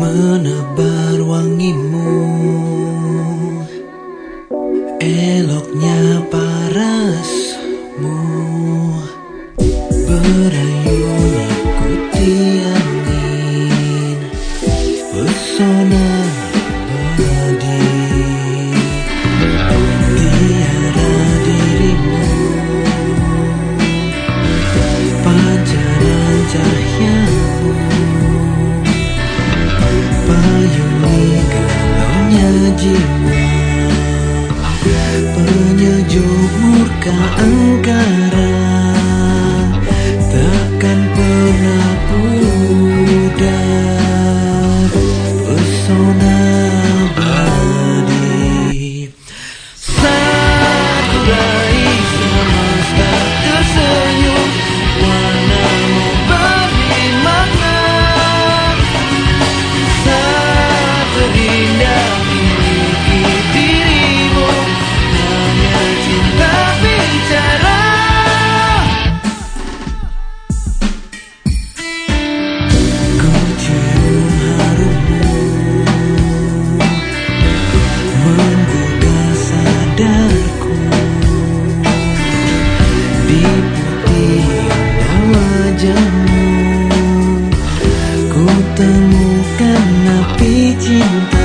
menebar wangimu. Eloknya parasmu. Berayun ikuti angin pesona Jiwa. Penyejuk murka engkau ku temukan api cinta